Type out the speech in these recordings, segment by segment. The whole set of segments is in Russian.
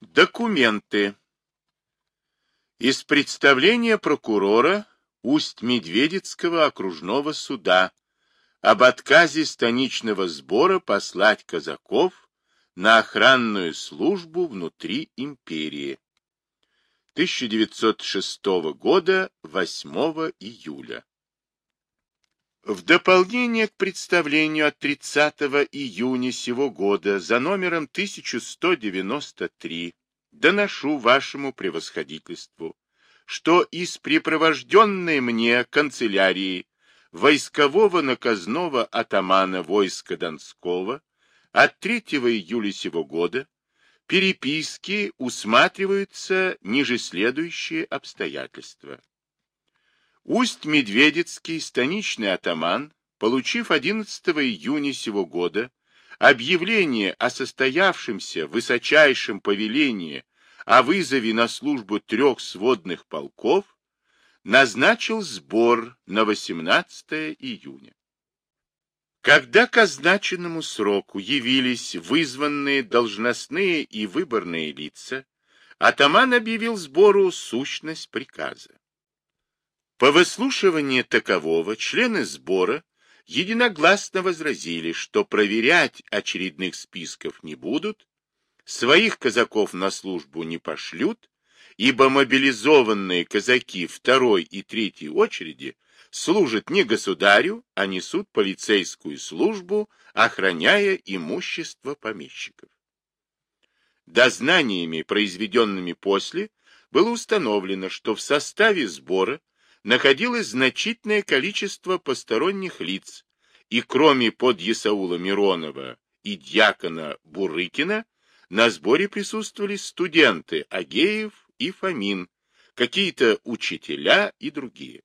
Документы. Из представления прокурора Усть-Медведецкого окружного суда об отказе станичного сбора послать казаков на охранную службу внутри империи. 1906 года, 8 июля. В дополнение к представлению от 30 июня сего года за номером 1193 доношу вашему превосходительству, что из препровожденной мне канцелярии войскового наказного атамана войска Донского от 3 июля сего года переписки усматриваются ниже следующие обстоятельства. Усть-Медведецкий станичный атаман, получив 11 июня сего года объявление о состоявшемся высочайшем повелении о вызове на службу трех сводных полков, назначил сбор на 18 июня. Когда к означенному сроку явились вызванные должностные и выборные лица, атаман объявил сбору сущность приказа. По выслушивании такового члены сбора единогласно возразили, что проверять очередных списков не будут, своих казаков на службу не пошлют, ибо мобилизованные казаки второй и третьей очереди служат не государю, а несут полицейскую службу, охраняя имущество помещиков. Дознаниями, произведенными после, было установлено, что в составе сбора находилось значительное количество посторонних лиц, и кроме подъясаула Миронова и дьякона Бурыкина, на сборе присутствовали студенты Агеев и Фомин, какие-то учителя и другие.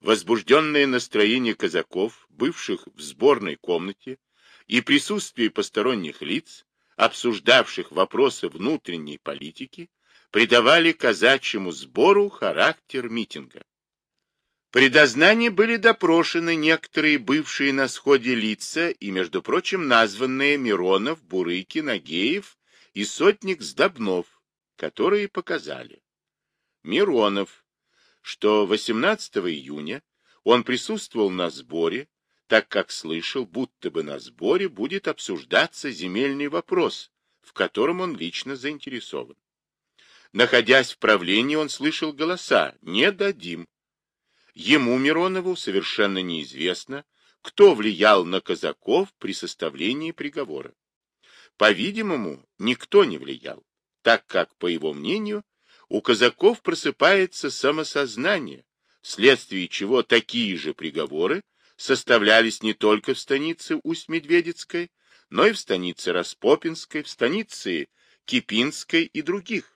Возбужденное настроение казаков, бывших в сборной комнате, и присутствие посторонних лиц, обсуждавших вопросы внутренней политики, придавали казачьему сбору характер митинга. При дознании были допрошены некоторые бывшие на сходе лица и, между прочим, названные Миронов, Бурыкин, Агеев и сотник Сдобнов, которые показали. Миронов, что 18 июня он присутствовал на сборе, так как слышал, будто бы на сборе будет обсуждаться земельный вопрос, в котором он лично заинтересован. Находясь в правлении, он слышал голоса «Не дадим». Ему, Миронову, совершенно неизвестно, кто влиял на казаков при составлении приговора. По-видимому, никто не влиял, так как, по его мнению, у казаков просыпается самосознание, вследствие чего такие же приговоры составлялись не только в станице Усть-Медведецкой, но и в станице Распопинской, в станице Кипинской и других.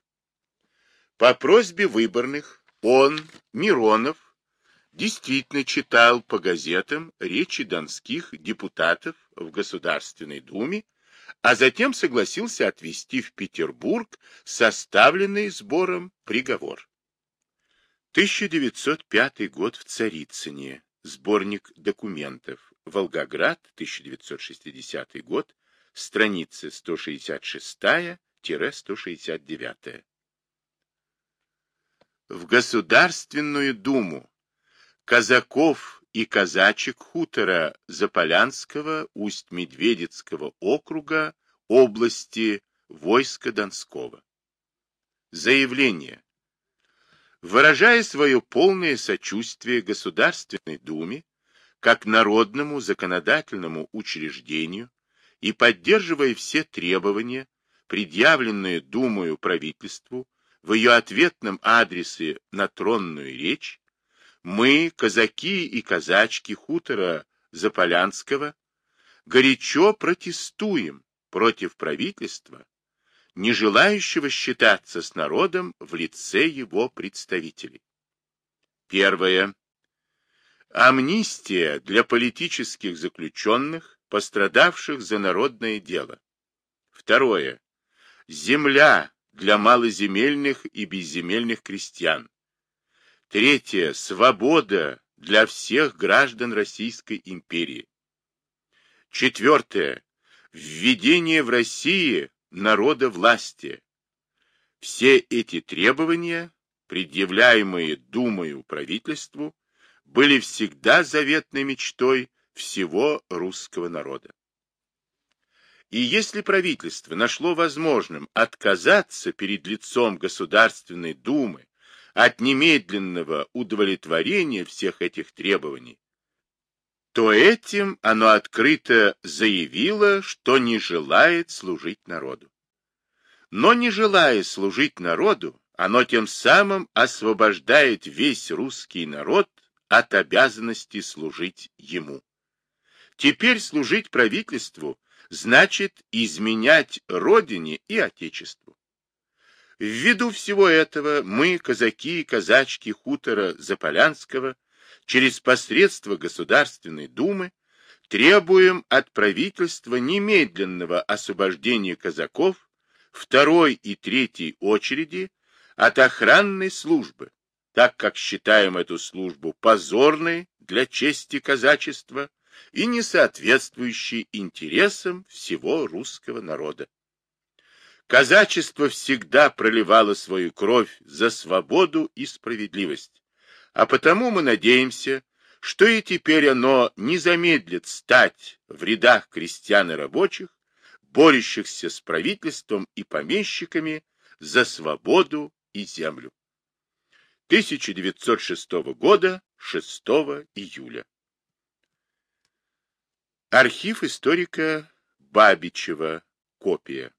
По просьбе выборных он, Миронов, действительно читал по газетам речи донских депутатов в Государственной Думе, а затем согласился отвезти в Петербург составленный сбором приговор. 1905 год в Царицыне. Сборник документов. Волгоград, 1960 год. Страницы 166-169 в Государственную Думу казаков и казачек хутора Заполянского Усть-Медведецкого округа области войска Донского. Заявление. Выражая свое полное сочувствие Государственной Думе как народному законодательному учреждению и поддерживая все требования, предъявленные Думою правительству в ее ответном адресе на тронную речь, мы, казаки и казачки хутора Заполянского, горячо протестуем против правительства, не желающего считаться с народом в лице его представителей. Первое. Амнистия для политических заключенных, пострадавших за народное дело. Второе. Земля для малоземельных и безземельных крестьян. Третье. Свобода для всех граждан Российской империи. Четвертое. Введение в России народа власти. Все эти требования, предъявляемые Думою правительству, были всегда заветной мечтой всего русского народа. И если правительство нашло возможным отказаться перед лицом Государственной Думы от немедленного удовлетворения всех этих требований, то этим оно открыто заявило, что не желает служить народу. Но не желая служить народу, оно тем самым освобождает весь русский народ от обязанности служить ему. Теперь служить правительству значит изменять родине и отечеству. Ввиду всего этого мы, казаки и казачки хутора Заполянского, через посредство Государственной Думы, требуем от правительства немедленного освобождения казаков второй и третьей очереди от охранной службы, так как считаем эту службу позорной для чести казачества и не соответствующей интересам всего русского народа. Казачество всегда проливало свою кровь за свободу и справедливость, а потому мы надеемся, что и теперь оно не замедлит стать в рядах крестьян и рабочих, борющихся с правительством и помещиками за свободу и землю. 1906 года, 6 июля. Архив историка Бабичева. Копия.